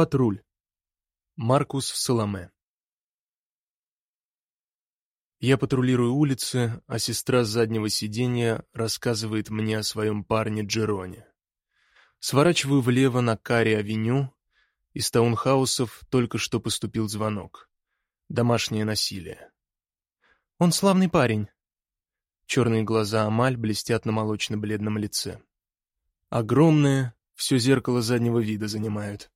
Патруль. Маркус Соломе. Я патрулирую улицы, а сестра с заднего сиденья рассказывает мне о своем парне Джероне. Сворачиваю влево на Карри-авеню. Из таунхаусов только что поступил звонок. Домашнее насилие. Он славный парень. Черные глаза Амаль блестят на молочно-бледном лице. Огромные, все зеркало заднего вида занимают.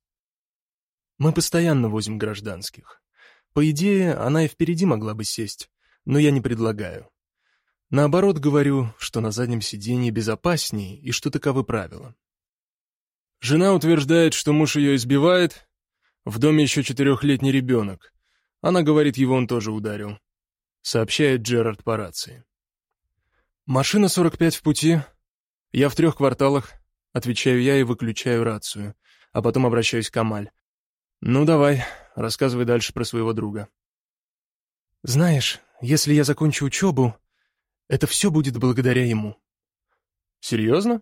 Мы постоянно возим гражданских. По идее, она и впереди могла бы сесть, но я не предлагаю. Наоборот, говорю, что на заднем сиденье безопаснее и что таковы правила. Жена утверждает, что муж ее избивает. В доме еще четырехлетний ребенок. Она говорит, его он тоже ударил. Сообщает Джерард по рации. Машина 45 в пути. Я в трех кварталах. Отвечаю я и выключаю рацию, а потом обращаюсь к Амаль. «Ну, давай, рассказывай дальше про своего друга». «Знаешь, если я закончу учебу, это все будет благодаря ему». «Серьезно?»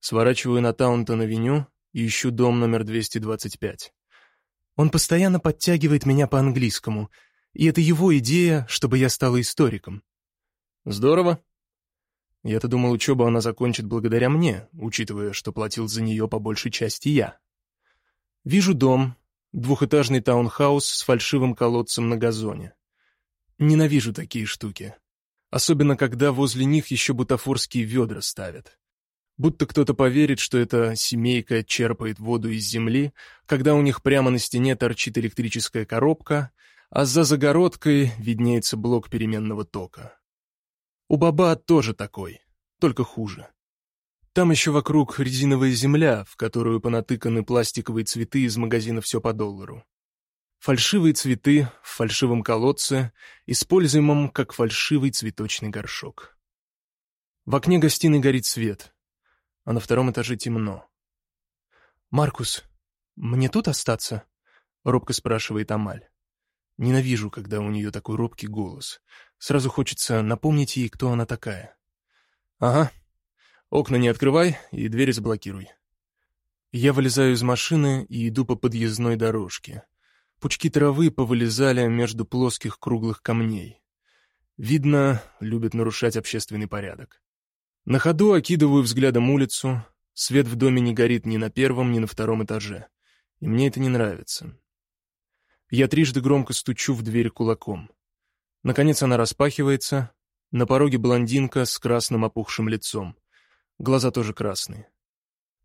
Сворачиваю на Таунтон-авеню и ищу дом номер 225. Он постоянно подтягивает меня по английскому, и это его идея, чтобы я стала историком. Здорово. Я-то думал, учебу она закончит благодаря мне, учитывая, что платил за нее по большей части я. Вижу дом, двухэтажный таунхаус с фальшивым колодцем на газоне. Ненавижу такие штуки. Особенно, когда возле них еще бутафорские ведра ставят. Будто кто-то поверит, что эта семейка черпает воду из земли, когда у них прямо на стене торчит электрическая коробка, а за загородкой виднеется блок переменного тока. У Баба тоже такой, только хуже. Там еще вокруг резиновая земля, в которую понатыканы пластиковые цветы из магазина «Все по доллару». Фальшивые цветы в фальшивом колодце, используемом как фальшивый цветочный горшок. В окне гостиной горит свет, а на втором этаже темно. «Маркус, мне тут остаться?» — робко спрашивает Амаль. Ненавижу, когда у нее такой робкий голос. Сразу хочется напомнить ей, кто она такая. «Ага. Окна не открывай и двери заблокируй». Я вылезаю из машины и иду по подъездной дорожке. Пучки травы повылезали между плоских круглых камней. Видно, любят нарушать общественный порядок. На ходу окидываю взглядом улицу. Свет в доме не горит ни на первом, ни на втором этаже. И мне это не нравится. Я трижды громко стучу в дверь кулаком. Наконец она распахивается. На пороге блондинка с красным опухшим лицом. Глаза тоже красные.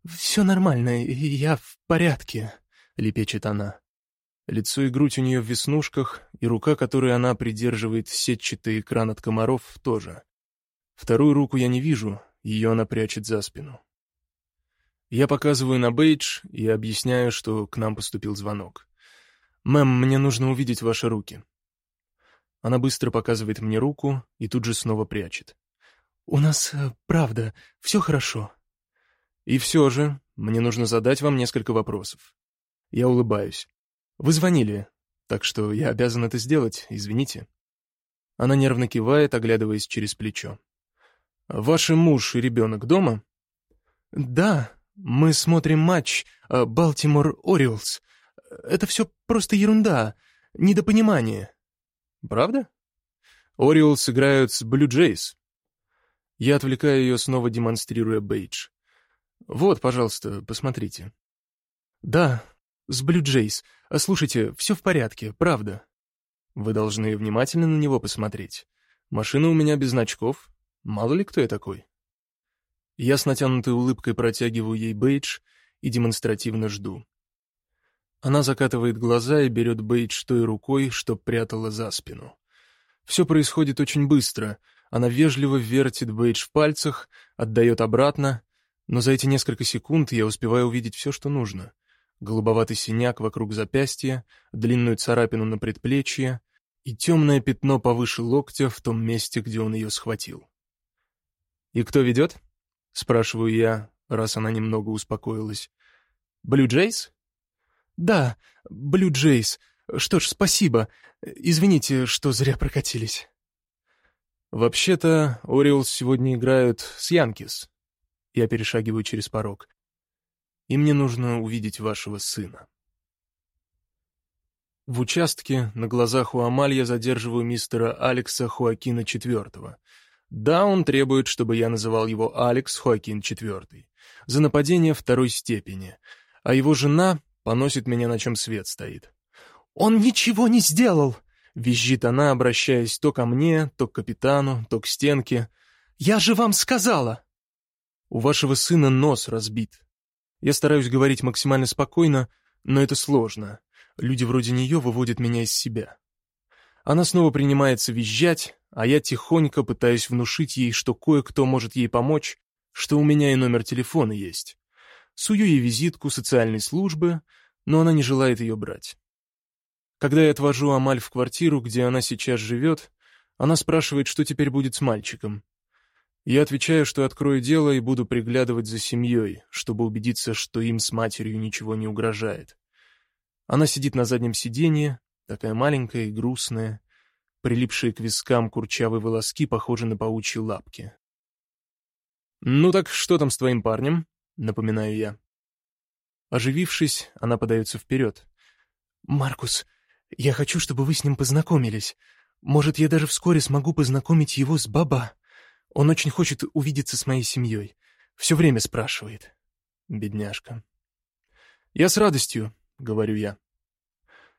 «Все нормально, я в порядке», — лепечет она. Лицо и грудь у нее в веснушках, и рука, которой она придерживает сетчатый экран от комаров, тоже. Вторую руку я не вижу, ее она прячет за спину. Я показываю на бейдж и объясняю, что к нам поступил звонок. «Мэм, мне нужно увидеть ваши руки». Она быстро показывает мне руку и тут же снова прячет. «У нас, э, правда, все хорошо». «И все же, мне нужно задать вам несколько вопросов». Я улыбаюсь. «Вы звонили, так что я обязан это сделать, извините». Она нервно кивает, оглядываясь через плечо. «Ваш муж и ребенок дома?» «Да, мы смотрим матч Балтимор Ориолс. Это все просто ерунда, недопонимание. Правда? Ориолс играют с Блю Джейс. Я отвлекаю ее, снова демонстрируя бейдж. Вот, пожалуйста, посмотрите. Да, с Блю Джейс. А слушайте, все в порядке, правда. Вы должны внимательно на него посмотреть. Машина у меня без значков. Мало ли кто я такой. Я с натянутой улыбкой протягиваю ей бейдж и демонстративно жду. Она закатывает глаза и берет бейдж той рукой, что прятала за спину. Все происходит очень быстро. Она вежливо вертит бейдж в пальцах, отдает обратно, но за эти несколько секунд я успеваю увидеть все, что нужно. Голубоватый синяк вокруг запястья, длинную царапину на предплечье и темное пятно повыше локтя в том месте, где он ее схватил. «И кто ведет?» — спрашиваю я, раз она немного успокоилась. «Блю Джейс?» «Да, Блю Джейс. Что ж, спасибо. Извините, что зря прокатились». «Вообще-то, Ориолс сегодня играют с Янкис». Я перешагиваю через порог. «И мне нужно увидеть вашего сына». В участке на глазах у Амаль я задерживаю мистера Алекса Хуакина IV. Да, он требует, чтобы я называл его Алекс Хуакин IV за нападение второй степени, а его жена поносит меня, на чем свет стоит. «Он ничего не сделал!» — визжит она, обращаясь то ко мне, то к капитану, то к стенке. «Я же вам сказала!» «У вашего сына нос разбит». Я стараюсь говорить максимально спокойно, но это сложно. Люди вроде нее выводят меня из себя. Она снова принимается визжать, а я тихонько пытаюсь внушить ей, что кое-кто может ей помочь, что у меня и номер телефона есть. Сую ей визитку социальной службы, но она не желает ее брать. Когда я отвожу Амаль в квартиру, где она сейчас живет, она спрашивает, что теперь будет с мальчиком. Я отвечаю, что открою дело и буду приглядывать за семьей, чтобы убедиться, что им с матерью ничего не угрожает. Она сидит на заднем сиденье, такая маленькая и грустная, прилипшие к вискам курчавые волоски похожи на паучьи лапки. «Ну так что там с твоим парнем?» — напоминаю я. Оживившись, она подается вперед. «Маркус, я хочу, чтобы вы с ним познакомились. Может, я даже вскоре смогу познакомить его с Баба. Он очень хочет увидеться с моей семьей. Все время спрашивает. Бедняжка. «Я с радостью», — говорю я.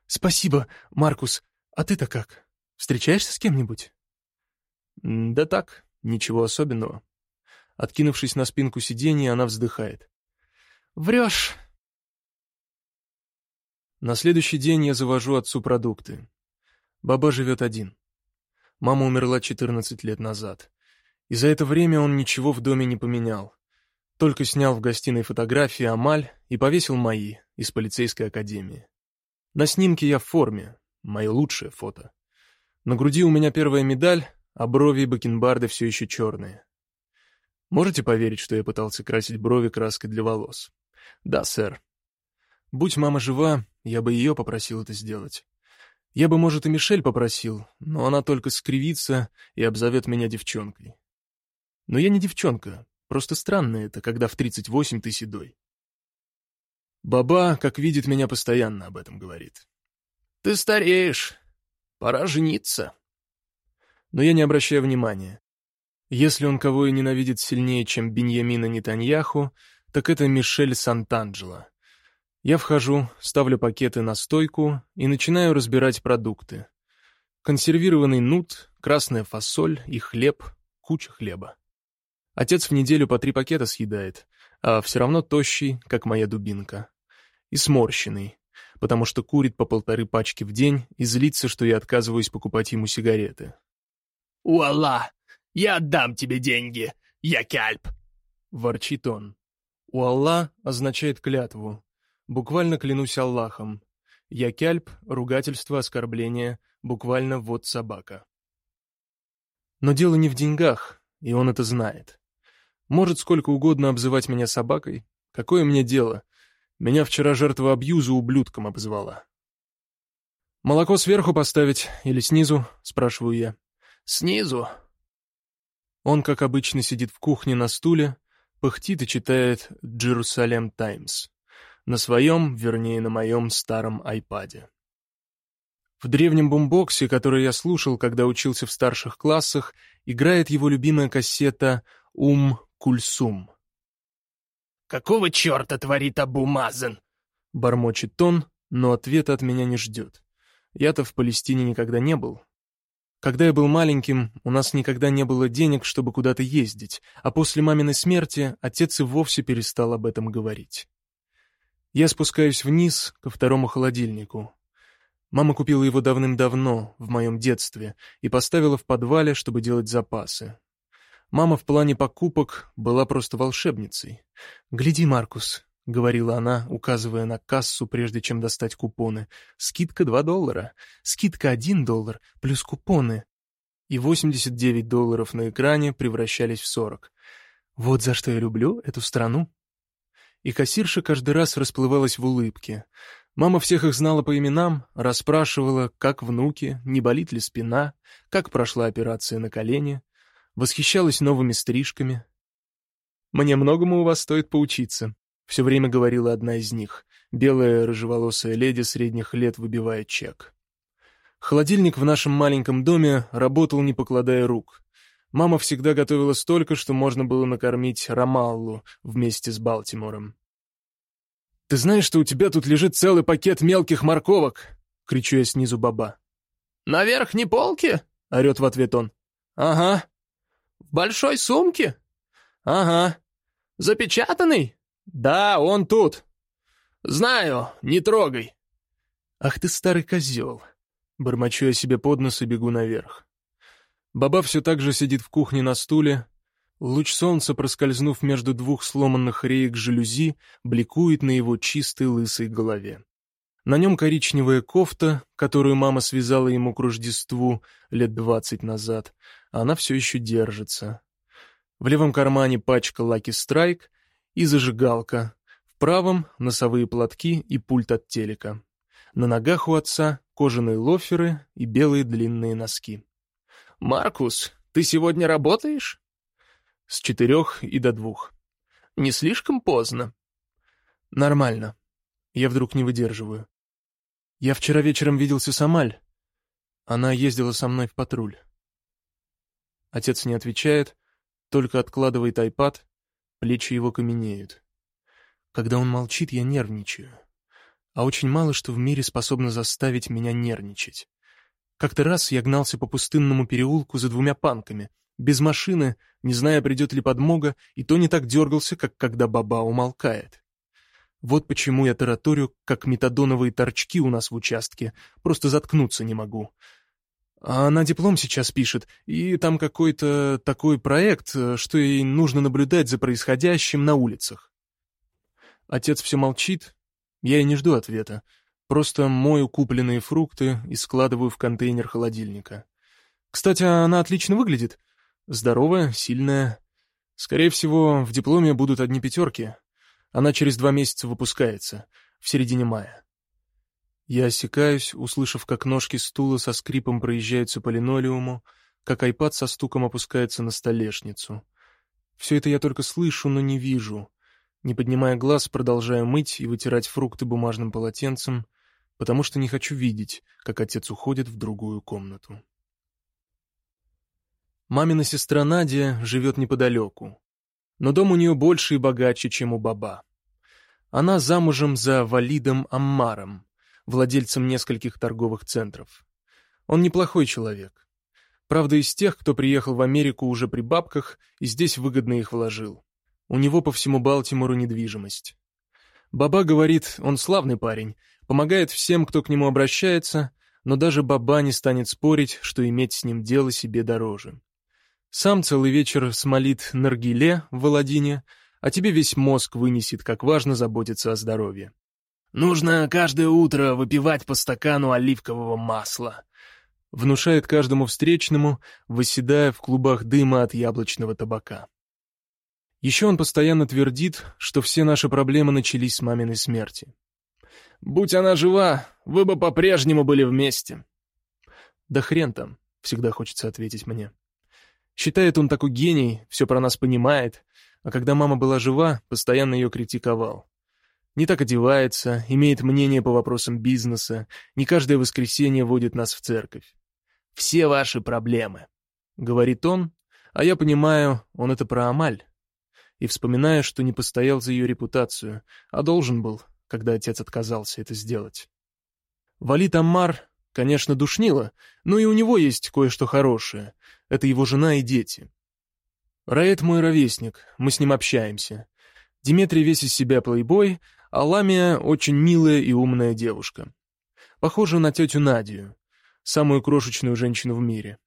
«Спасибо, Маркус. А ты-то как? Встречаешься с кем-нибудь?» «Да так, ничего особенного. Откинувшись на спинку сиденья, она вздыхает. «Врешь!» На следующий день я завожу отцу продукты. Баба живет один. Мама умерла 14 лет назад. И за это время он ничего в доме не поменял. Только снял в гостиной фотографии Амаль и повесил мои из полицейской академии. На снимке я в форме, мое лучшее фото. На груди у меня первая медаль, а брови и бакенбарды все еще черные. Можете поверить, что я пытался красить брови краской для волос? Да, сэр. Будь мама жива, я бы ее попросил это сделать. Я бы, может, и Мишель попросил, но она только скривится и обзовет меня девчонкой. Но я не девчонка, просто странно это, когда в 38 ты седой. Баба, как видит, меня постоянно об этом говорит. «Ты стареешь. Пора жениться». Но я не обращаю внимания. Если он кого и ненавидит сильнее, чем Беньямина Нетаньяху, так это Мишель Сантанджело. Я вхожу, ставлю пакеты на стойку и начинаю разбирать продукты. Консервированный нут, красная фасоль и хлеб, куча хлеба. Отец в неделю по три пакета съедает, а все равно тощий, как моя дубинка. И сморщенный, потому что курит по полторы пачки в день и злится, что я отказываюсь покупать ему сигареты. «Уалла! Я отдам тебе деньги, я кальп!» — ворчит он. «Уалла» означает клятву. Буквально клянусь Аллахом. Я кальп, ругательство, оскорбление, буквально вот собака. Но дело не в деньгах, и он это знает. Может сколько угодно обзывать меня собакой. Какое мне дело? Меня вчера жертва абьюза ублюдком обзывала. «Молоко сверху поставить или снизу?» — спрашиваю я. «Снизу», он, как обычно, сидит в кухне на стуле, пыхтит и читает «Джерусалем Таймс» на своем, вернее, на моем старом айпаде. В древнем бумбоксе, который я слушал, когда учился в старших классах, играет его любимая кассета «Ум Кульсум». «Какого черта творит Абу Мазен?» Бормочет он, но ответа от меня не ждет. Я-то в Палестине никогда не был, когда я был маленьким, у нас никогда не было денег, чтобы куда-то ездить, а после маминой смерти отец и вовсе перестал об этом говорить. Я спускаюсь вниз, ко второму холодильнику. Мама купила его давным-давно, в моем детстве, и поставила в подвале, чтобы делать запасы. Мама в плане покупок была просто волшебницей. «Гляди, Маркус, — говорила она, указывая на кассу, прежде чем достать купоны. «Скидка 2 доллара, скидка 1 доллар, плюс купоны». И 89 долларов на экране превращались в 40. Вот за что я люблю эту страну. И кассирша каждый раз расплывалась в улыбке. Мама всех их знала по именам, расспрашивала, как внуки, не болит ли спина, как прошла операция на колене, восхищалась новыми стрижками. «Мне многому у вас стоит поучиться», все время говорила одна из них. Белая рыжеволосая леди средних лет выбивает чек. Холодильник в нашем маленьком доме работал, не покладая рук. Мама всегда готовила столько, что можно было накормить Ромаллу вместе с Балтимором. «Ты знаешь, что у тебя тут лежит целый пакет мелких морковок?» — кричу я снизу баба. «На верхней полке?» — орет в ответ он. «Ага». «В большой сумке?» «Ага». «Запечатанный?» «Да, он тут». «Знаю, не трогай». «Ах ты старый козел!» Бормочу я себе под нос и бегу наверх. Баба все так же сидит в кухне на стуле. Луч солнца, проскользнув между двух сломанных реек жалюзи, бликует на его чистой лысой голове. На нем коричневая кофта, которую мама связала ему к Рождеству лет двадцать назад, она все еще держится. В левом кармане пачка Lucky Strike и зажигалка, в правом — носовые платки и пульт от телека. На ногах у отца кожаные лоферы и белые длинные носки. «Маркус, ты сегодня работаешь?» «С четырех и до двух». «Не слишком поздно?» «Нормально. Я вдруг не выдерживаю. Я вчера вечером виделся с Амаль. Она ездила со мной в патруль». Отец не отвечает, только откладывает айпад, плечи его каменеют. Когда он молчит, я нервничаю а очень мало что в мире способно заставить меня нервничать. Как-то раз я гнался по пустынному переулку за двумя панками, без машины, не зная, придет ли подмога, и то не так дергался, как когда баба умолкает. Вот почему я тараторю, как метадоновые торчки у нас в участке, просто заткнуться не могу. А она диплом сейчас пишет, и там какой-то такой проект, что ей нужно наблюдать за происходящим на улицах. Отец все молчит, я и не жду ответа. Просто мою купленные фрукты и складываю в контейнер холодильника. Кстати, она отлично выглядит. Здоровая, сильная. Скорее всего, в дипломе будут одни пятерки. Она через два месяца выпускается, в середине мая. Я осекаюсь, услышав, как ножки стула со скрипом проезжаются по линолеуму, как айпад со стуком опускается на столешницу. Все это я только слышу, но не вижу. Не поднимая глаз, продолжаю мыть и вытирать фрукты бумажным полотенцем, потому что не хочу видеть, как отец уходит в другую комнату. Мамина сестра Надя живет неподалеку, но дом у нее больше и богаче, чем у баба. Она замужем за Валидом Аммаром, владельцем нескольких торговых центров. Он неплохой человек. Правда, из тех, кто приехал в Америку уже при бабках и здесь выгодно их вложил. У него по всему Балтимору недвижимость. Баба говорит, он славный парень, помогает всем, кто к нему обращается, но даже баба не станет спорить, что иметь с ним дело себе дороже. Сам целый вечер смолит наргиле в Володине, а тебе весь мозг вынесет, как важно заботиться о здоровье. «Нужно каждое утро выпивать по стакану оливкового масла», внушает каждому встречному, восседая в клубах дыма от яблочного табака. Еще он постоянно твердит, что все наши проблемы начались с маминой смерти. «Будь она жива, вы бы по-прежнему были вместе». «Да хрен там», — всегда хочется ответить мне. Считает он такой гений, все про нас понимает, а когда мама была жива, постоянно ее критиковал. Не так одевается, имеет мнение по вопросам бизнеса, не каждое воскресенье водит нас в церковь. «Все ваши проблемы», — говорит он, а я понимаю, он это про Амаль и вспоминая, что не постоял за ее репутацию, а должен был, когда отец отказался это сделать. Валит Аммар, конечно, душнило, но и у него есть кое-что хорошее. Это его жена и дети. Раэт мой ровесник, мы с ним общаемся. Диметрий весь из себя плейбой, а Ламия очень милая и умная девушка. Похожа на тетю Надию, самую крошечную женщину в мире.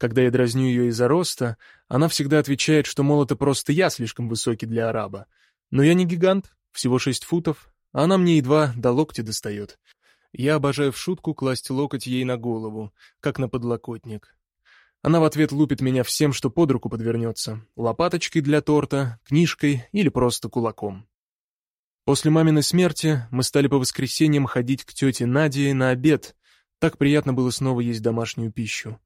Когда я дразню ее из-за роста, она всегда отвечает, что, мол, это просто я слишком высокий для араба. Но я не гигант, всего шесть футов, а она мне едва до локтя достает. Я обожаю в шутку класть локоть ей на голову, как на подлокотник. Она в ответ лупит меня всем, что под руку подвернется. Лопаточкой для торта, книжкой или просто кулаком. После маминой смерти мы стали по воскресеньям ходить к тете Наде на обед. Так приятно было снова есть домашнюю пищу.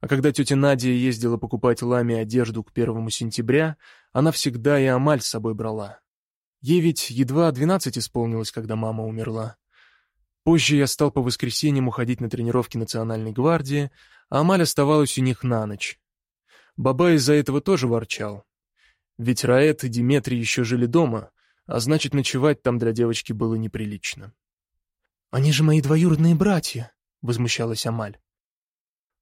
А когда тетя Надя ездила покупать Ламе одежду к первому сентября, она всегда и Амаль с собой брала. Ей ведь едва двенадцать исполнилось, когда мама умерла. Позже я стал по воскресеньям уходить на тренировки Национальной гвардии, а Амаль оставалась у них на ночь. Баба из-за этого тоже ворчал. Ведь Раэт и Диметрий еще жили дома, а значит, ночевать там для девочки было неприлично. «Они же мои двоюродные братья», — возмущалась Амаль.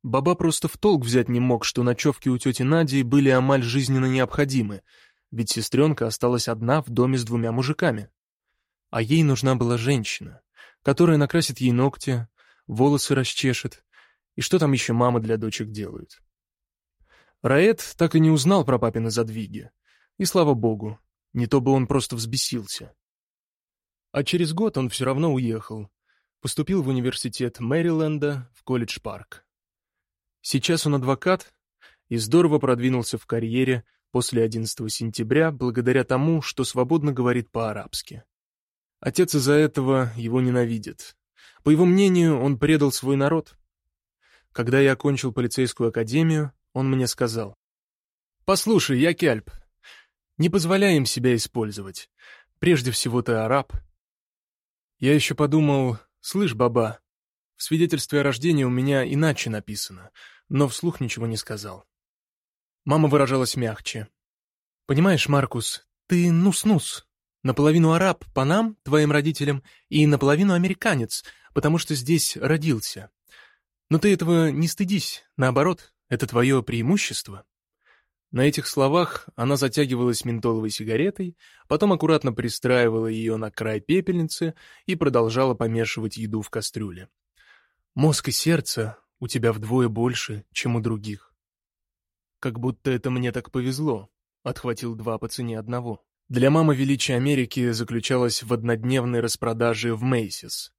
Баба просто в толк взять не мог, что ночевки у тети Нади были Амаль жизненно необходимы, ведь сестренка осталась одна в доме с двумя мужиками. А ей нужна была женщина, которая накрасит ей ногти, волосы расчешет, и что там еще мамы для дочек делают. Раэт так и не узнал про папины задвиги, и слава богу, не то бы он просто взбесился. А через год он все равно уехал, поступил в университет Мэриленда в колледж-парк. Сейчас он адвокат и здорово продвинулся в карьере после 11 сентября благодаря тому, что свободно говорит по-арабски. Отец из-за этого его ненавидит. По его мнению, он предал свой народ. Когда я окончил полицейскую академию, он мне сказал, «Послушай, я кельп. Не позволяй им себя использовать. Прежде всего ты араб». Я еще подумал, «Слышь, баба, в свидетельстве о рождении у меня иначе написано, но вслух ничего не сказал. Мама выражалась мягче. «Понимаешь, Маркус, ты нус-нус. Наполовину араб по нам, твоим родителям, и наполовину американец, потому что здесь родился. Но ты этого не стыдись, наоборот, это твое преимущество». На этих словах она затягивалась ментоловой сигаретой, потом аккуратно пристраивала ее на край пепельницы и продолжала помешивать еду в кастрюле. «Мозг и сердце у тебя вдвое больше, чем у других». «Как будто это мне так повезло», — отхватил два по цене одного. Для мамы величия Америки заключалось в однодневной распродаже в Мейсис.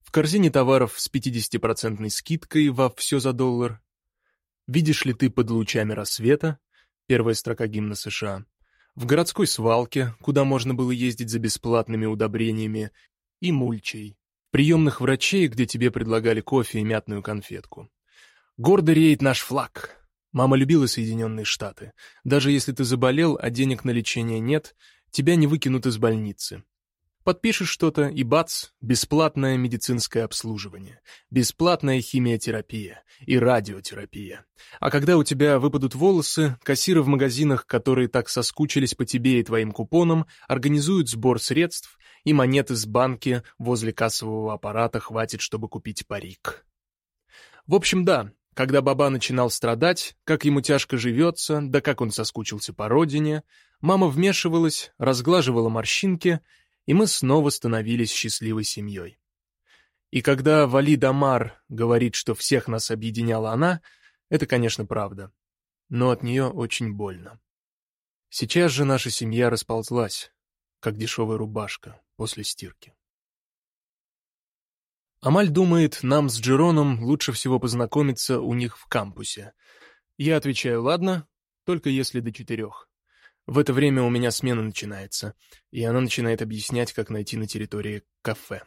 В корзине товаров с 50% скидкой во «все за доллар». «Видишь ли ты под лучами рассвета?» Первая строка гимна США. В городской свалке, куда можно было ездить за бесплатными удобрениями, и мульчей. Приемных врачей, где тебе предлагали кофе и мятную конфетку. Гордо реет наш флаг. Мама любила Соединенные Штаты. Даже если ты заболел, а денег на лечение нет, тебя не выкинут из больницы. Подпишешь что-то, и бац, бесплатное медицинское обслуживание, бесплатная химиотерапия и радиотерапия. А когда у тебя выпадут волосы, кассиры в магазинах, которые так соскучились по тебе и твоим купонам, организуют сбор средств, и монеты с банки возле кассового аппарата хватит, чтобы купить парик. В общем, да, когда Баба начинал страдать, как ему тяжко живется, да как он соскучился по родине, мама вмешивалась, разглаживала морщинки — и мы снова становились счастливой семьей. И когда Вали Дамар говорит, что всех нас объединяла она, это, конечно, правда. Но от нее очень больно. Сейчас же наша семья расползлась, как дешевая рубашка после стирки. Амаль думает, нам с Джероном лучше всего познакомиться у них в кампусе. Я отвечаю, ладно, только если до четырех. В это время у меня смена начинается, и она начинает объяснять, как найти на территории кафе.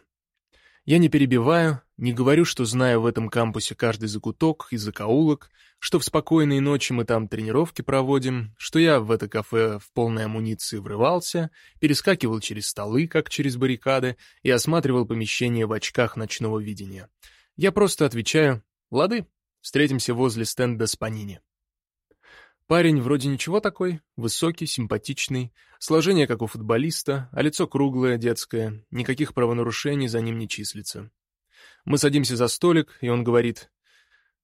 Я не перебиваю, не говорю, что знаю в этом кампусе каждый закуток и закоулок, что в спокойные ночи мы там тренировки проводим, что я в это кафе в полной амуниции врывался, перескакивал через столы, как через баррикады, и осматривал помещение в очках ночного видения. Я просто отвечаю «Лады, встретимся возле стенда с Панини». Парень вроде ничего такой, высокий, симпатичный, сложение как у футболиста, а лицо круглое, детское, никаких правонарушений за ним не числится. Мы садимся за столик, и он говорит,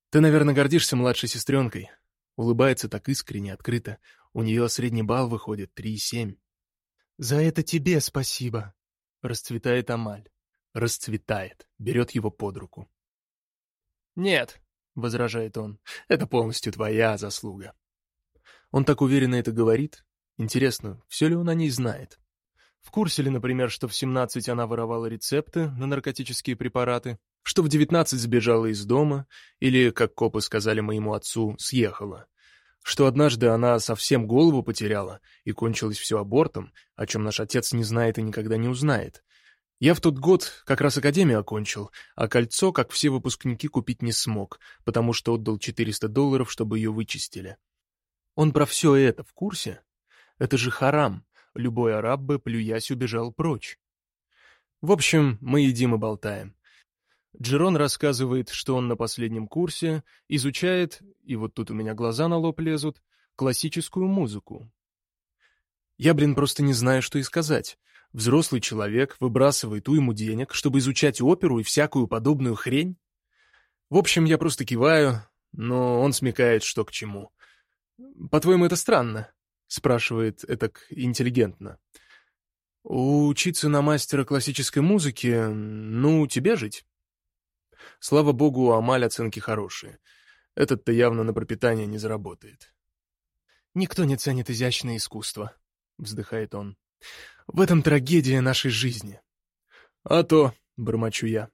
«Ты, наверное, гордишься младшей сестренкой». Улыбается так искренне, открыто. У нее средний балл выходит 3,7. «За это тебе спасибо», — расцветает Амаль. Расцветает, берет его под руку. «Нет», — возражает он, — «это полностью твоя заслуга». Он так уверенно это говорит. Интересно, все ли он о ней знает? В курсе ли, например, что в 17 она воровала рецепты на наркотические препараты, что в 19 сбежала из дома, или, как копы сказали моему отцу, съехала, что однажды она совсем голову потеряла и кончилось все абортом, о чем наш отец не знает и никогда не узнает. Я в тот год как раз академию окончил, а кольцо, как все выпускники, купить не смог, потому что отдал 400 долларов, чтобы ее вычистили. Он про все это в курсе? Это же харам. любой араб бы, плюясь, убежал прочь. В общем, мы едим и болтаем. Джерон рассказывает, что он на последнем курсе изучает, и вот тут у меня глаза на лоб лезут, классическую музыку. Я, блин, просто не знаю, что и сказать. Взрослый человек выбрасывает уйму денег, чтобы изучать оперу и всякую подобную хрень. В общем, я просто киваю, но он смекает, что к чему. «По-твоему, это странно?» — спрашивает этак интеллигентно. «Учиться на мастера классической музыки, ну, тебе жить?» Слава богу, у Амаль оценки хорошие. Этот-то явно на пропитание не заработает. «Никто не ценит изящное искусство», — вздыхает он. «В этом трагедия нашей жизни». «А то», — бормочу я.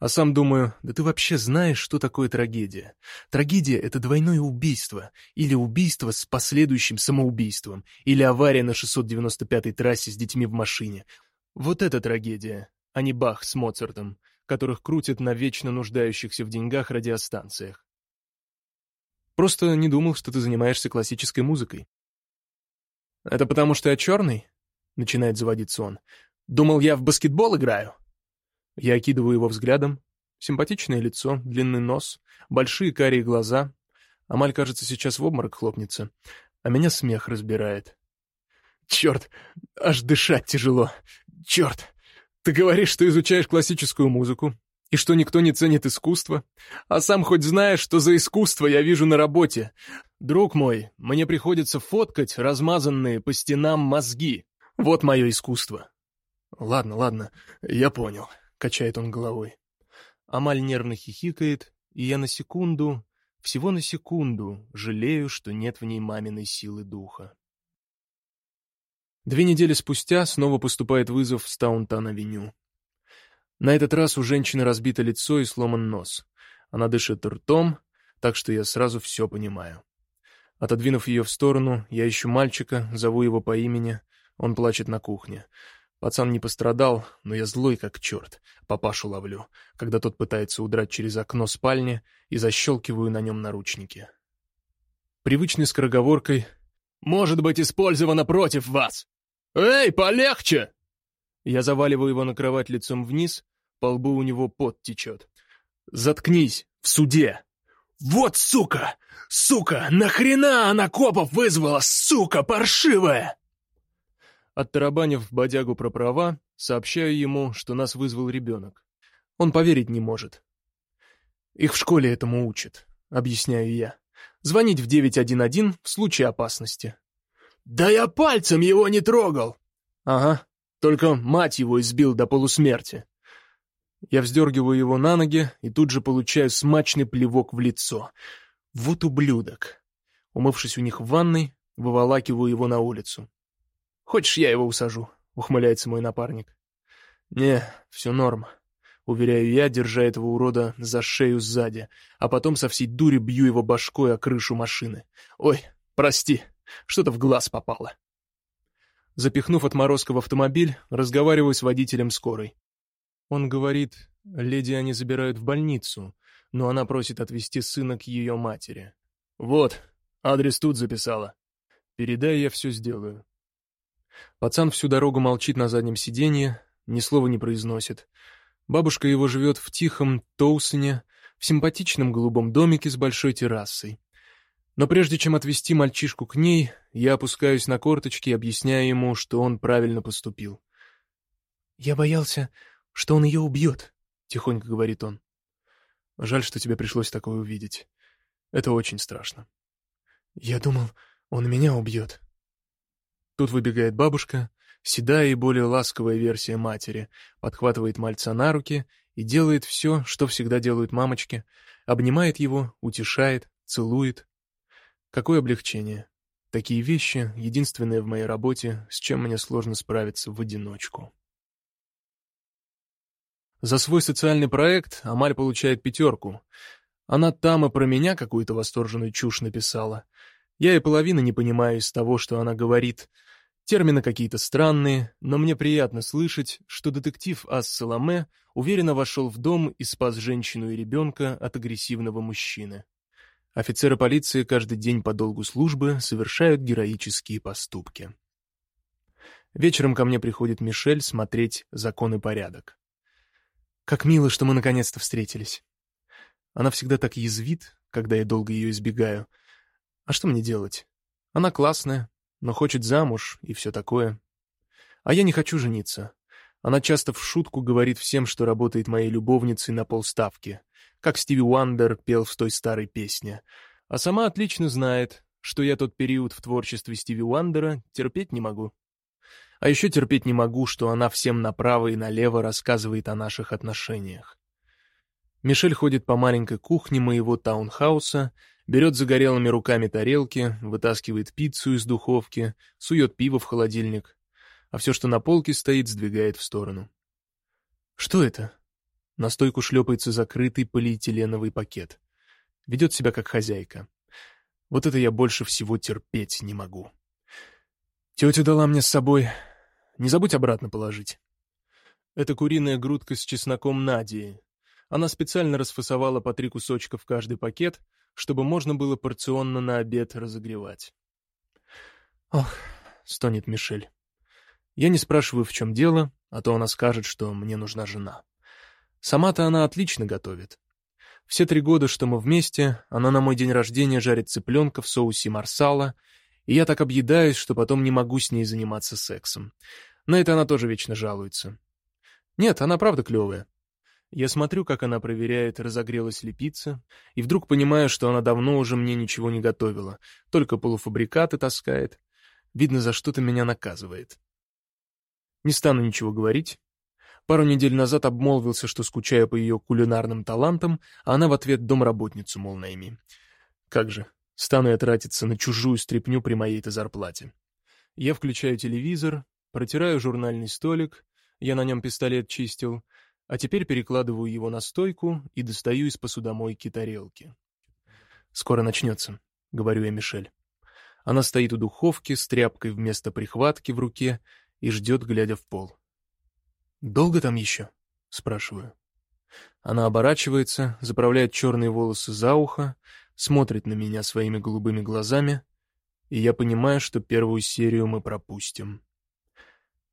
А сам думаю, да ты вообще знаешь, что такое трагедия? Трагедия — это двойное убийство, или убийство с последующим самоубийством, или авария на 695-й трассе с детьми в машине. Вот это трагедия, а не Бах с Моцартом, которых крутят на вечно нуждающихся в деньгах радиостанциях. Просто не думал, что ты занимаешься классической музыкой. «Это потому, что я черный?» — начинает заводиться он. «Думал, я в баскетбол играю?» Я окидываю его взглядом. Симпатичное лицо, длинный нос, большие карие глаза. Амаль, кажется, сейчас в обморок хлопнется. А меня смех разбирает. «Черт, аж дышать тяжело. Черт, ты говоришь, что изучаешь классическую музыку, и что никто не ценит искусство, а сам хоть знаешь, что за искусство я вижу на работе. Друг мой, мне приходится фоткать размазанные по стенам мозги. Вот мое искусство». «Ладно, ладно, я понял», качает он головой. Амаль нервно хихикает, и я на секунду, всего на секунду, жалею, что нет в ней маминой силы духа. Две недели спустя снова поступает вызов в Стаунтан-авеню. На этот раз у женщины разбито лицо и сломан нос. Она дышит ртом, так что я сразу все понимаю. Отодвинув ее в сторону, я ищу мальчика, зову его по имени. Он плачет на кухне. Пацан не пострадал, но я злой как черт. Папашу ловлю, когда тот пытается удрать через окно спальни и защелкиваю на нем наручники. Привычной скороговоркой «Может быть использовано против вас! Эй, полегче!» Я заваливаю его на кровать лицом вниз, по лбу у него пот течет. «Заткнись! В суде!» «Вот сука! Сука! Нахрена она копов вызвала, сука паршивая!» Оттарабанив бодягу про права, сообщаю ему, что нас вызвал ребенок. Он поверить не может. Их в школе этому учат, объясняю я. Звонить в 911 в случае опасности. «Да я пальцем его не трогал!» «Ага, только мать его избил до полусмерти». Я вздергиваю его на ноги и тут же получаю смачный плевок в лицо. Вот ублюдок. Умывшись у них в ванной, выволакиваю его на улицу. «Хочешь, я его усажу?» — ухмыляется мой напарник. «Не, все норм», — уверяю я, держа этого урода за шею сзади, а потом со всей дури бью его башкой о крышу машины. «Ой, прости, что-то в глаз попало». Запихнув отморозка в автомобиль, разговариваю с водителем скорой. Он говорит, леди они забирают в больницу, но она просит отвезти сына к ее матери. «Вот, адрес тут записала. Передай, я все сделаю». Пацан всю дорогу молчит на заднем сиденье, ни слова не произносит. Бабушка его живет в тихом Тоусоне, в симпатичном голубом домике с большой террасой. Но прежде чем отвезти мальчишку к ней, я опускаюсь на корточки и объясняю ему, что он правильно поступил. «Я боялся, что он ее убьет», — тихонько говорит он. «Жаль, что тебе пришлось такое увидеть. Это очень страшно». «Я думал, он меня убьет», Тут выбегает бабушка, седая и более ласковая версия матери, подхватывает мальца на руки и делает все, что всегда делают мамочки, обнимает его, утешает, целует. Какое облегчение. Такие вещи — единственное в моей работе, с чем мне сложно справиться в одиночку. За свой социальный проект Амаль получает пятерку. Она там и про меня какую-то восторженную чушь написала. Я и половины не понимаю из того, что она говорит — Термины какие-то странные, но мне приятно слышать, что детектив Ас Саламе уверенно вошел в дом и спас женщину и ребенка от агрессивного мужчины. Офицеры полиции каждый день по долгу службы совершают героические поступки. Вечером ко мне приходит Мишель смотреть «Закон и порядок». Как мило, что мы наконец-то встретились. Она всегда так язвит, когда я долго ее избегаю. А что мне делать? Она классная, но хочет замуж и все такое. А я не хочу жениться. Она часто в шутку говорит всем, что работает моей любовницей на полставки, как Стиви Уандер пел в той старой песне. А сама отлично знает, что я тот период в творчестве Стиви Уандера терпеть не могу. А еще терпеть не могу, что она всем направо и налево рассказывает о наших отношениях. Мишель ходит по маленькой кухне моего таунхауса, берет загорелыми руками тарелки, вытаскивает пиццу из духовки, сует пиво в холодильник, а все, что на полке стоит, сдвигает в сторону. Что это? На стойку шлепается закрытый полиэтиленовый пакет. Ведет себя как хозяйка. Вот это я больше всего терпеть не могу. Тетя дала мне с собой. Не забудь обратно положить. Это куриная грудка с чесноком Надии. Она специально расфасовала по три кусочка в каждый пакет, чтобы можно было порционно на обед разогревать. «Ох», — стонет Мишель. Я не спрашиваю, в чем дело, а то она скажет, что мне нужна жена. Сама-то она отлично готовит. Все три года, что мы вместе, она на мой день рождения жарит цыпленка в соусе марсала, и я так объедаюсь, что потом не могу с ней заниматься сексом. На это она тоже вечно жалуется. Нет, она правда клевая. Я смотрю, как она проверяет, разогрелась ли пицца, и вдруг понимаю, что она давно уже мне ничего не готовила, только полуфабрикаты таскает. Видно, за что-то меня наказывает. Не стану ничего говорить. Пару недель назад обмолвился, что скучаю по ее кулинарным талантам, а она в ответ домработницу, мол, найми. Как же, стану я тратиться на чужую стряпню при моей-то зарплате. Я включаю телевизор, протираю журнальный столик, я на нем пистолет чистил, а теперь перекладываю его на стойку и достаю из посудомойки тарелки. «Скоро начнется», — говорю я Мишель. Она стоит у духовки с тряпкой вместо прихватки в руке и ждет, глядя в пол. «Долго там еще?» — спрашиваю. Она оборачивается, заправляет черные волосы за ухо, смотрит на меня своими голубыми глазами, и я понимаю, что первую серию мы пропустим.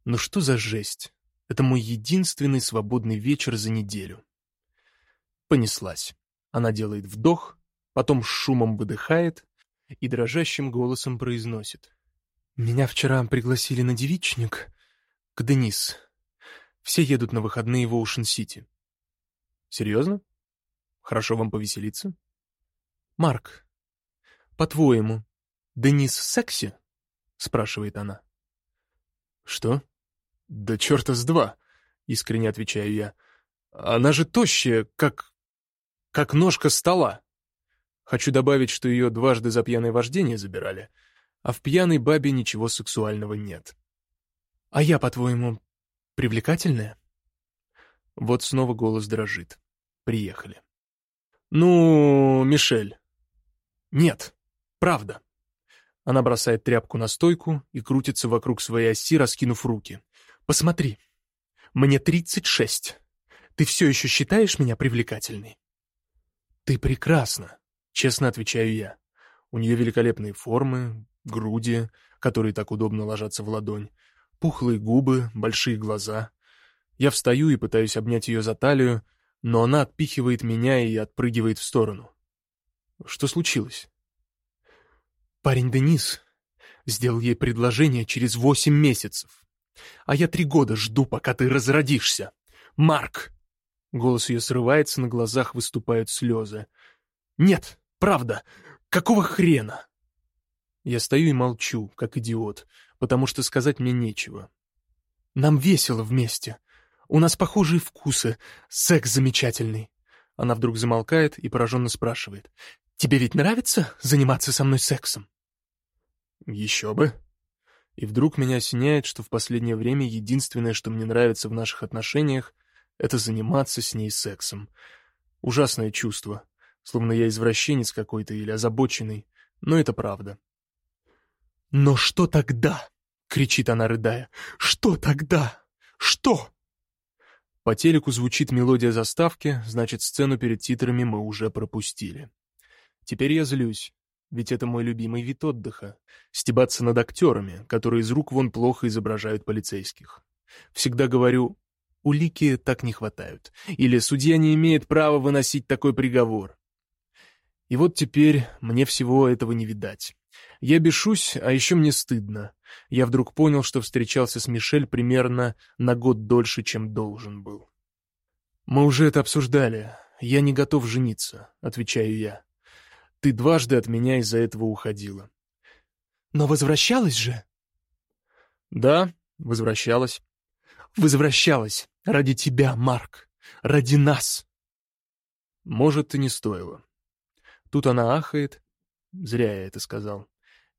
Ну что за жесть? Это мой единственный свободный вечер за неделю. Понеслась. Она делает вдох, потом шумом выдыхает и дрожащим голосом произносит. Меня вчера пригласили на девичник к Денис. Все едут на выходные в Оушен-Сити. Серьезно? Хорошо вам повеселиться? Марк, по-твоему, Денис секси? Спрашивает она. Что? Да черта с два, искренне отвечаю я. Она же тощая, как... как ножка стола. Хочу добавить, что ее дважды за пьяное вождение забирали — а в пьяной бабе ничего сексуального нет. А я, по-твоему, привлекательная? Вот снова голос дрожит. Приехали. Ну, Мишель. Нет, правда. Она бросает тряпку на стойку и крутится вокруг своей оси, раскинув руки. Посмотри, мне тридцать шесть. Ты все еще считаешь меня привлекательной? Ты прекрасна, честно отвечаю я. У нее великолепные формы, груди, которые так удобно ложатся в ладонь, пухлые губы, большие глаза. Я встаю и пытаюсь обнять ее за талию, но она отпихивает меня и отпрыгивает в сторону. Что случилось? Парень Денис сделал ей предложение через восемь месяцев. А я три года жду, пока ты разродишься. Марк! Голос ее срывается, на глазах выступают слезы. Нет, правда, какого хрена? Я стою и молчу, как идиот, потому что сказать мне нечего. Нам весело вместе. У нас похожие вкусы. Секс замечательный. Она вдруг замолкает и пораженно спрашивает. «Тебе ведь нравится заниматься со мной сексом?» «Еще бы». И вдруг меня осеняет, что в последнее время единственное, что мне нравится в наших отношениях, это заниматься с ней сексом. Ужасное чувство, словно я извращенец какой-то или озабоченный, но это правда. «Но что тогда?» — кричит она, рыдая. «Что тогда? Что?» По телеку звучит мелодия заставки, значит, сцену перед титрами мы уже пропустили. Теперь я злюсь. Ведь это мой любимый вид отдыха. Стебаться над актерами, которые из рук вон плохо изображают полицейских. Всегда говорю, улики так не хватают. Или судья не имеет права выносить такой приговор. И вот теперь мне всего этого не видать. Я бешусь, а еще мне стыдно. Я вдруг понял, что встречался с Мишель примерно на год дольше, чем должен был. «Мы уже это обсуждали. Я не готов жениться», — отвечаю я. «Ты дважды от меня из-за этого уходила». «Но возвращалась же?» «Да, возвращалась». «Возвращалась. Ради тебя, Марк. Ради нас». «Может, и не стоило». Тут она ахает. Зря я это сказал.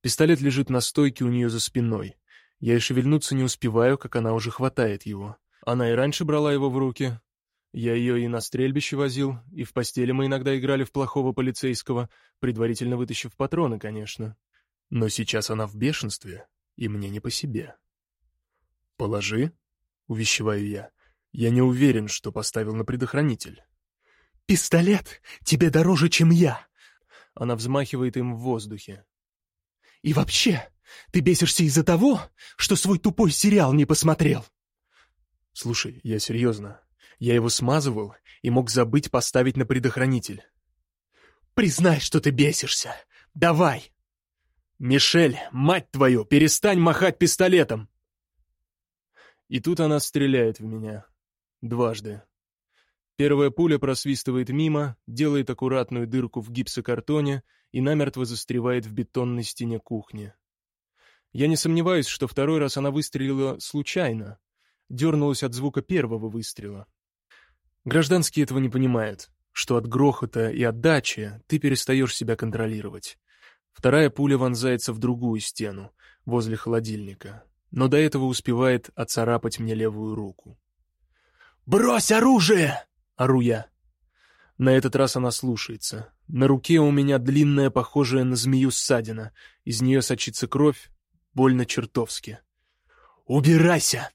Пистолет лежит на стойке у нее за спиной. Я и шевельнуться не успеваю, как она уже хватает его. Она и раньше брала его в руки. Я ее и на стрельбище возил, и в постели мы иногда играли в плохого полицейского, предварительно вытащив патроны, конечно. Но сейчас она в бешенстве, и мне не по себе. «Положи», — увещеваю я. «Я не уверен, что поставил на предохранитель». «Пистолет тебе дороже, чем я!» Она взмахивает им в воздухе. И вообще, ты бесишься из-за того, что свой тупой сериал не посмотрел. Слушай, я серьезно. Я его смазывал и мог забыть поставить на предохранитель. Признай, что ты бесишься. Давай. Мишель, мать твою, перестань махать пистолетом. И тут она стреляет в меня. Дважды. Первая пуля просвистывает мимо, делает аккуратную дырку в гипсокартоне и намертво застревает в бетонной стене кухни. Я не сомневаюсь, что второй раз она выстрелила случайно, дернулась от звука первого выстрела. Гражданские этого не понимают, что от грохота и отдачи ты перестаешь себя контролировать. Вторая пуля вонзается в другую стену, возле холодильника, но до этого успевает оцарапать мне левую руку. «Брось оружие!» ору я. На этот раз она слушается. На руке у меня длинная, похожая на змею ссадина. Из нее сочится кровь, больно чертовски. «Убирайся!»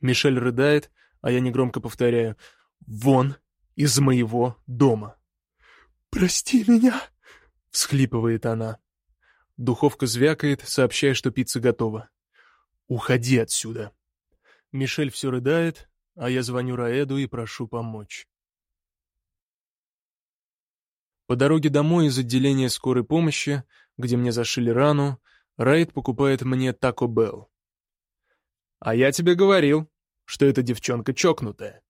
Мишель рыдает, а я негромко повторяю. «Вон из моего дома!» «Прости меня!» — всхлипывает она. Духовка звякает, сообщая, что пицца готова. «Уходи отсюда!» Мишель все рыдает, а я звоню Раэду и прошу помочь. По дороге домой из отделения скорой помощи, где мне зашили рану, Раид покупает мне Тако Белл. «А я тебе говорил, что эта девчонка чокнутая».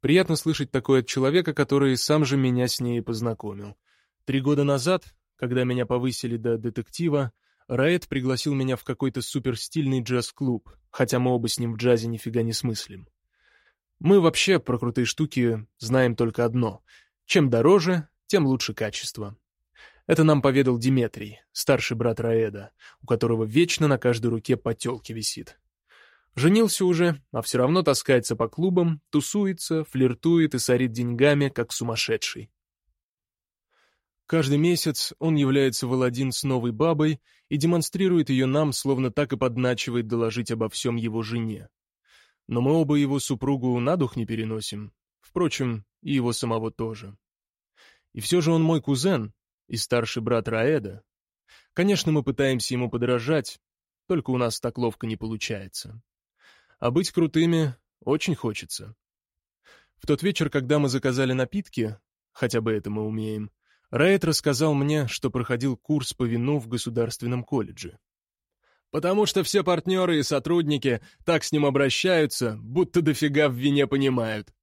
Приятно слышать такое от человека, который сам же меня с ней познакомил. Три года назад, когда меня повысили до детектива, Раэт пригласил меня в какой-то суперстильный джаз-клуб, хотя мы оба с ним в джазе нифига не смыслим. Мы вообще про крутые штуки знаем только одно. Чем дороже, тем лучше качество. Это нам поведал Диметрий, старший брат Раэда, у которого вечно на каждой руке потелки висит. Женился уже, а все равно таскается по клубам, тусуется, флиртует и сорит деньгами, как сумасшедший. Каждый месяц он является в Аладдин с новой бабой и демонстрирует ее нам, словно так и подначивает доложить обо всем его жене. Но мы оба его супругу на дух не переносим, впрочем, и его самого тоже. И все же он мой кузен и старший брат Раэда. Конечно, мы пытаемся ему подражать, только у нас так ловко не получается. А быть крутыми очень хочется. В тот вечер, когда мы заказали напитки, хотя бы это мы умеем, Райт рассказал мне, что проходил курс по вину в государственном колледже. «Потому что все партнеры и сотрудники так с ним обращаются, будто дофига в вине понимают.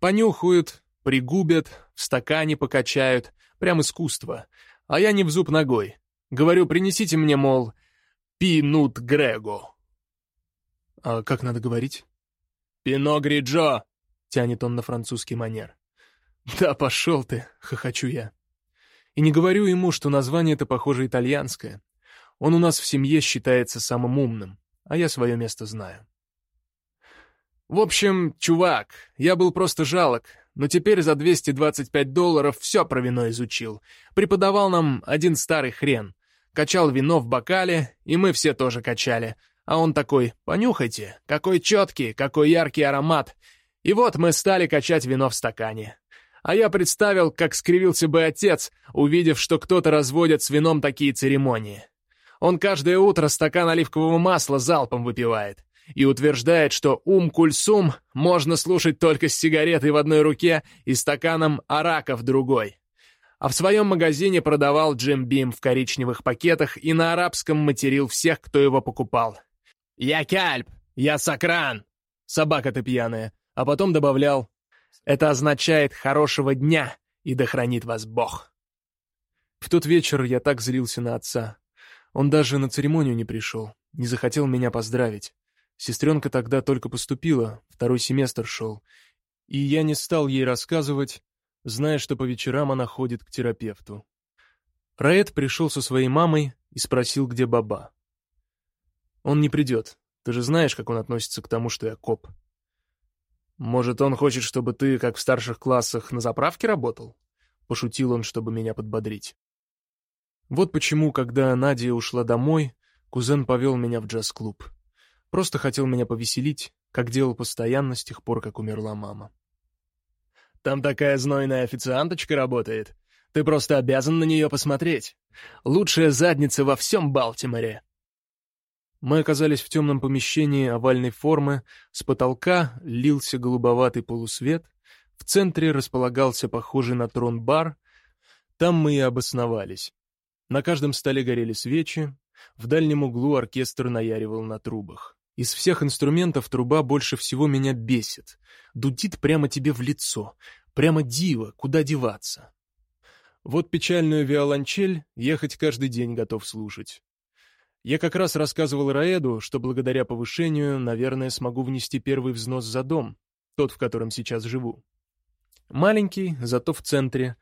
Понюхают, пригубят, в стакане покачают, прям искусство. А я не в зуб ногой. Говорю, принесите мне, мол, пинут Грего». «А как надо говорить?» «Пино Гриджо», — тянет он на французский манер. «Да пошел ты!» — хохочу я. И не говорю ему, что название это похоже итальянское. Он у нас в семье считается самым умным, а я свое место знаю. В общем, чувак, я был просто жалок, но теперь за 225 долларов все про вино изучил. Преподавал нам один старый хрен. Качал вино в бокале, и мы все тоже качали. А он такой, понюхайте, какой четкий, какой яркий аромат. И вот мы стали качать вино в стакане. А я представил, как скривился бы отец, увидев, что кто-то разводит с вином такие церемонии. Он каждое утро стакан оливкового масла залпом выпивает и утверждает, что ум-кульсум можно слушать только с сигаретой в одной руке и стаканом арака в другой. А в своем магазине продавал Джим Бим в коричневых пакетах и на арабском материл всех, кто его покупал. «Я кальп! Я сакран!» Собака ты пьяная. А потом добавлял «Это означает хорошего дня, и да хранит вас Бог». В тот вечер я так злился на отца. Он даже на церемонию не пришел, не захотел меня поздравить. Сестренка тогда только поступила, второй семестр шел. И я не стал ей рассказывать, зная, что по вечерам она ходит к терапевту. Раэт пришел со своей мамой и спросил, где баба. «Он не придет. Ты же знаешь, как он относится к тому, что я коп». «Может, он хочет, чтобы ты, как в старших классах, на заправке работал?» Пошутил он, чтобы меня подбодрить. Вот почему, когда Надя ушла домой, кузен повел меня в джаз-клуб. Просто хотел меня повеселить, как делал постоянно с тех пор, как умерла мама. «Там такая знойная официанточка работает. Ты просто обязан на нее посмотреть. Лучшая задница во всем Балтиморе». Мы оказались в темном помещении овальной формы, с потолка лился голубоватый полусвет, в центре располагался похожий на трон бар, там мы и обосновались. На каждом столе горели свечи, в дальнем углу оркестр наяривал на трубах. Из всех инструментов труба больше всего меня бесит. Дудит прямо тебе в лицо. Прямо диво, куда деваться. Вот печальную виолончель ехать каждый день готов слушать. Я как раз рассказывал Раэду, что благодаря повышению, наверное, смогу внести первый взнос за дом, тот, в котором сейчас живу. Маленький, зато в центре.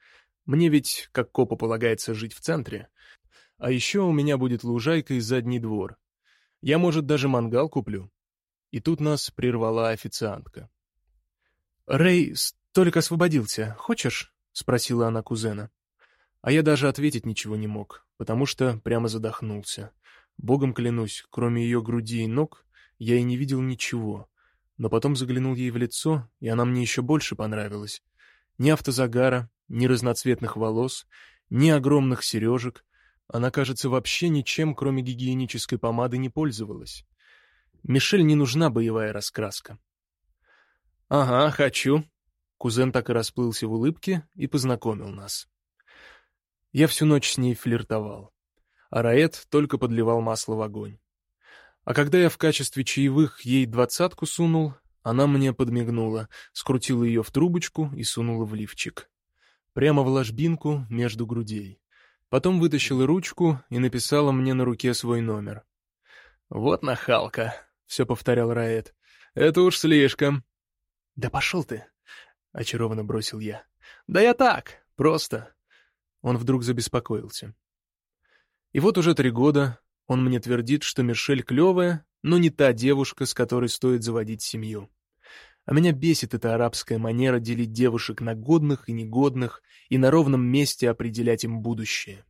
Мне ведь, как копу полагается, жить в центре. А еще у меня будет лужайка и задний двор. Я, может, даже мангал куплю. И тут нас прервала официантка. «Рэй только освободился. Хочешь?» — спросила она кузена. А я даже ответить ничего не мог, потому что прямо задохнулся. Богом клянусь, кроме ее груди и ног, я и не видел ничего. Но потом заглянул ей в лицо, и она мне еще больше понравилась. Ни автозагара, ни разноцветных волос, ни огромных сережек, она, кажется, вообще ничем, кроме гигиенической помады, не пользовалась. Мишель не нужна боевая раскраска. «Ага, хочу». Кузен так и расплылся в улыбке и познакомил нас. Я всю ночь с ней флиртовал. А Раэт только подливал масло в огонь. А когда я в качестве чаевых ей двадцатку сунул, она мне подмигнула, скрутила ее в трубочку и сунула в лифчик. Прямо в ложбинку между грудей. Потом вытащила ручку и написала мне на руке свой номер. «Вот нахалка», — все повторял Раэт. «Это уж слишком». «Да пошел ты», — очарованно бросил я. «Да я так, просто». Он вдруг забеспокоился. И вот уже три года он мне твердит, что Мишель клевая, но не та девушка, с которой стоит заводить семью. А меня бесит эта арабская манера делить девушек на годных и негодных и на ровном месте определять им будущее.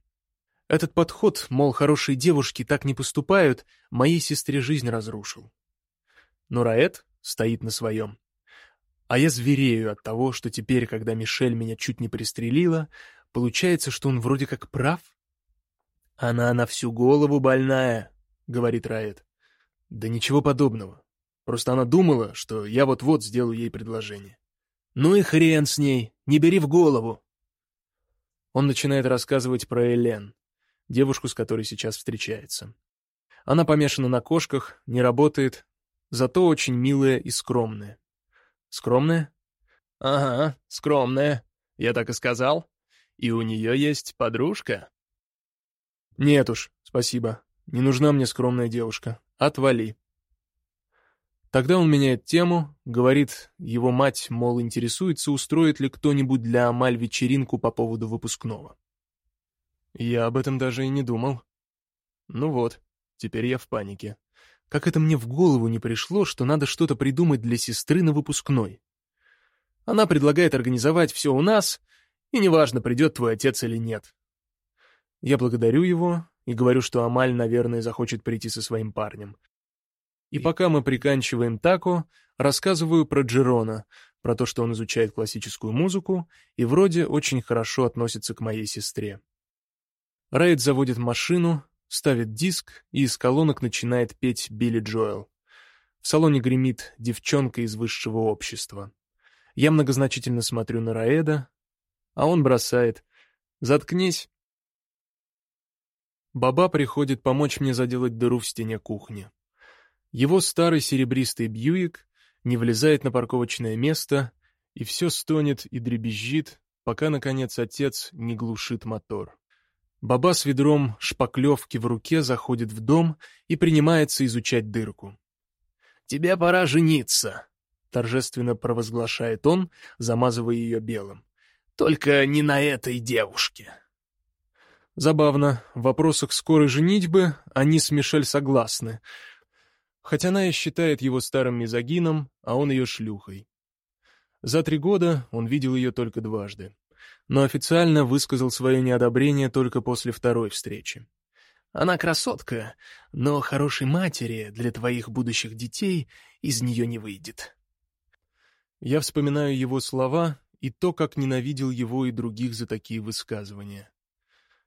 Этот подход, мол, хорошие девушки так не поступают, моей сестре жизнь разрушил. Но Раэт стоит на своем. А я зверею от того, что теперь, когда Мишель меня чуть не пристрелила, получается, что он вроде как прав. «Она на всю голову больная», — говорит Раэт. «Да ничего подобного. Просто она думала, что я вот-вот сделаю ей предложение. Ну и хрен с ней, не бери в голову. Он начинает рассказывать про Элен, девушку, с которой сейчас встречается. Она помешана на кошках, не работает, зато очень милая и скромная. Скромная? Ага, скромная. Я так и сказал. И у нее есть подружка? Нет уж, спасибо. Не нужна мне скромная девушка. Отвали. Тогда он меняет тему, говорит, его мать, мол, интересуется, устроит ли кто-нибудь для Амаль вечеринку по поводу выпускного. Я об этом даже и не думал. Ну вот, теперь я в панике. Как это мне в голову не пришло, что надо что-то придумать для сестры на выпускной? Она предлагает организовать все у нас, и неважно, придет твой отец или нет. Я благодарю его и говорю, что Амаль, наверное, захочет прийти со своим парнем. И пока мы приканчиваем тако, рассказываю про Джерона, про то, что он изучает классическую музыку и вроде очень хорошо относится к моей сестре. Райт заводит машину, ставит диск и из колонок начинает петь Билли Джоэл. В салоне гремит девчонка из высшего общества. Я многозначительно смотрю на Раэда, а он бросает «Заткнись». Баба приходит помочь мне заделать дыру в стене кухни. Его старый серебристый Бьюик не влезает на парковочное место, и все стонет и дребезжит, пока, наконец, отец не глушит мотор. Баба с ведром шпаклевки в руке заходит в дом и принимается изучать дырку. «Тебе пора жениться», — торжественно провозглашает он, замазывая ее белым. «Только не на этой девушке». Забавно, в вопросах скорой женитьбы они с Мишель согласны, хотя она и считает его старым мизогином, а он ее шлюхой. За три года он видел ее только дважды, но официально высказал свое неодобрение только после второй встречи. «Она красотка, но хорошей матери для твоих будущих детей из нее не выйдет». Я вспоминаю его слова и то, как ненавидел его и других за такие высказывания.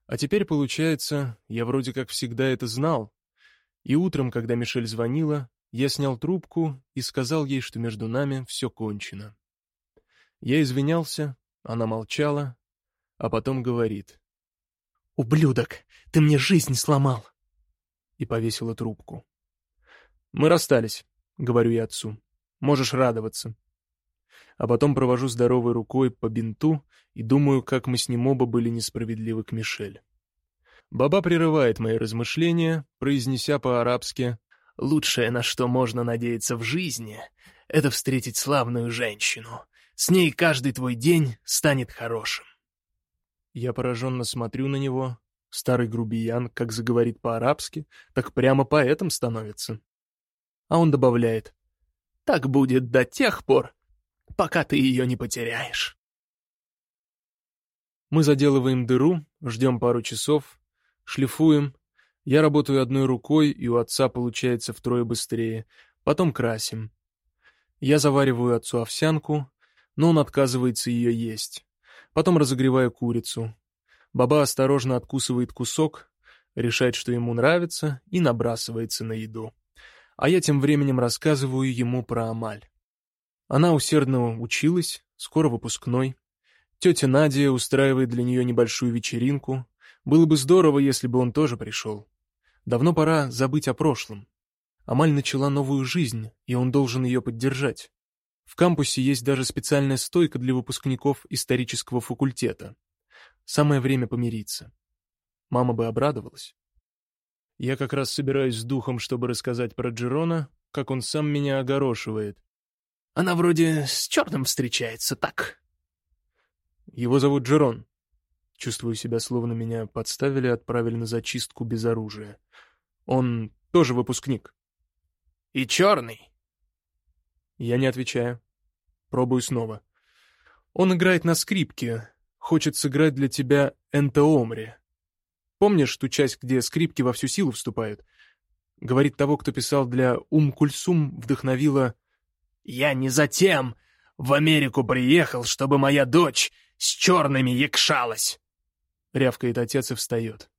А теперь, получается, я вроде как всегда это знал. И утром, когда Мишель звонила, я снял трубку и сказал ей, что между нами все кончено. Я извинялся, она молчала, а потом говорит. «Ублюдок, ты мне жизнь сломал!» И повесила трубку. «Мы расстались», — говорю я отцу. «Можешь радоваться». А потом провожу здоровой рукой по бинту и думаю, как мы с ним оба были несправедливы к Мишель. Баба прерывает мои размышления, произнеся по-арабски «Лучшее, на что можно надеяться в жизни, это встретить славную женщину. С ней каждый твой день станет хорошим». Я пораженно смотрю на него. Старый грубиян, как заговорит по-арабски, так прямо поэтом становится. А он добавляет «Так будет до тех пор, пока ты ее не потеряешь». Мы заделываем дыру, ждем пару часов, шлифуем. Я работаю одной рукой, и у отца получается втрое быстрее. Потом красим. Я завариваю отцу овсянку, но он отказывается ее есть. Потом разогреваю курицу. Баба осторожно откусывает кусок, решает, что ему нравится, и набрасывается на еду. А я тем временем рассказываю ему про Амаль. Она усердно училась, скоро выпускной. Тетя Надя устраивает для нее небольшую вечеринку. Было бы здорово, если бы он тоже пришел. Давно пора забыть о прошлом. Амаль начала новую жизнь, и он должен ее поддержать. В кампусе есть даже специальная стойка для выпускников исторического факультета. Самое время помириться. Мама бы обрадовалась. Я как раз собираюсь с духом, чтобы рассказать про Джерона, как он сам меня огорошивает. Она вроде с чертом встречается, так? Его зовут Джерон. Чувствую себя, словно меня подставили, отправили на зачистку без оружия. Он тоже выпускник. И черный. Я не отвечаю. Пробую снова. Он играет на скрипке. Хочет сыграть для тебя Энтеомри. Помнишь ту часть, где скрипки во всю силу вступают? Говорит, того, кто писал для Ум-Кульсум, вдохновила «Я не затем в Америку приехал, чтобы моя дочь с черными якшалась!» Рявкает отец и встает.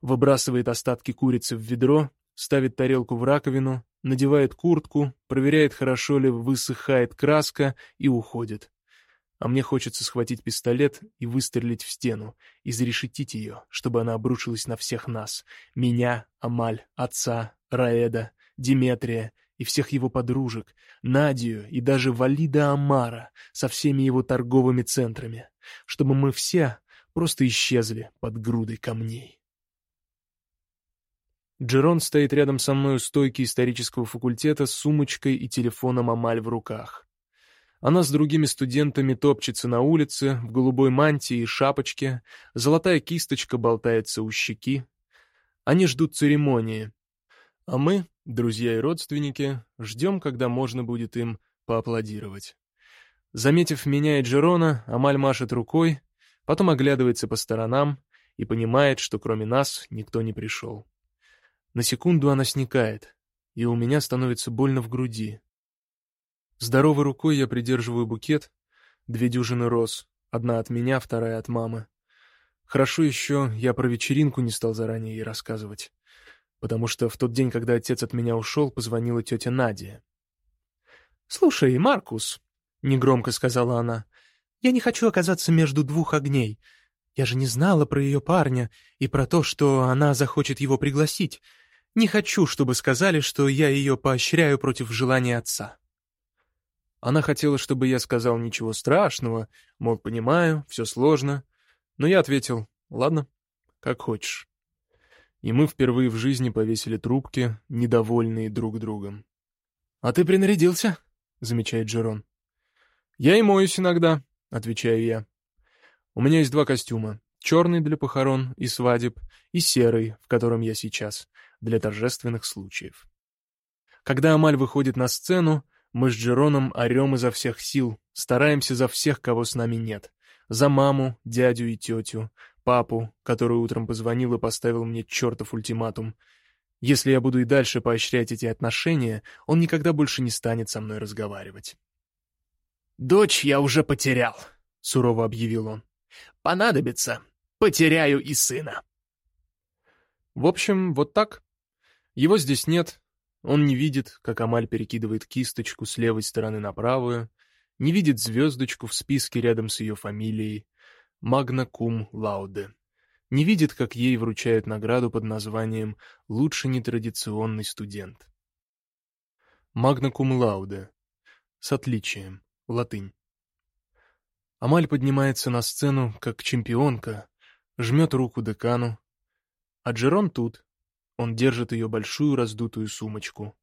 Выбрасывает остатки курицы в ведро, ставит тарелку в раковину, надевает куртку, проверяет, хорошо ли высыхает краска и уходит. А мне хочется схватить пистолет и выстрелить в стену, изрешетить ее, чтобы она обрушилась на всех нас. Меня, Амаль, отца, Раэда, Диметрия и всех его подружек, Надию и даже Валида Амара со всеми его торговыми центрами, чтобы мы все просто исчезли под грудой камней. Джерон стоит рядом со мной у стойки исторического факультета с сумочкой и телефоном Амаль в руках. Она с другими студентами топчется на улице, в голубой мантии и шапочке, золотая кисточка болтается у щеки. Они ждут церемонии, а мы, друзья и родственники, ждем, когда можно будет им поаплодировать. Заметив меня и Джерона, Амаль машет рукой, потом оглядывается по сторонам и понимает, что кроме нас никто не пришел. На секунду она сникает, и у меня становится больно в груди. Здоровой рукой я придерживаю букет, две дюжины роз, одна от меня, вторая от мамы. Хорошо еще я про вечеринку не стал заранее ей рассказывать, потому что в тот день, когда отец от меня ушел, позвонила тетя Надя. «Слушай, Маркус», — негромко сказала она, — «я не хочу оказаться между двух огней. Я же не знала про ее парня и про то, что она захочет его пригласить. Не хочу, чтобы сказали, что я ее поощряю против желания отца». Она хотела, чтобы я сказал ничего страшного, мол, понимаю, все сложно. Но я ответил, ладно, как хочешь. И мы впервые в жизни повесили трубки, недовольные друг другом. «А ты принарядился?» — замечает Джерон. «Я и моюсь иногда», — отвечаю я. «У меня есть два костюма. Черный для похорон и свадеб, и серый, в котором я сейчас, для торжественных случаев». Когда Амаль выходит на сцену, мы с Джероном орем изо всех сил, стараемся за всех, кого с нами нет. За маму, дядю и тетю, папу, который утром позвонил и поставил мне чертов ультиматум. Если я буду и дальше поощрять эти отношения, он никогда больше не станет со мной разговаривать. «Дочь я уже потерял», — сурово объявил он. «Понадобится. Потеряю и сына». В общем, вот так. Его здесь нет, он не видит, как Амаль перекидывает кисточку с левой стороны на правую, не видит звездочку в списке рядом с ее фамилией «Магна Кум Лауде», не видит, как ей вручают награду под названием «Лучший нетрадиционный студент». Магна Кум Лауде. С отличием. Латынь. Амаль поднимается на сцену, как чемпионка, жмет руку декану, а Джерон тут, он держит ее большую раздутую сумочку.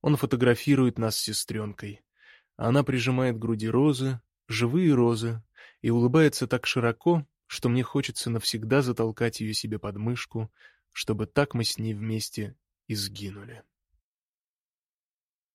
Он фотографирует нас с сестренкой. Она прижимает к груди розы, живые розы, и улыбается так широко, что мне хочется навсегда затолкать ее себе под мышку, чтобы так мы с ней вместе и сгинули.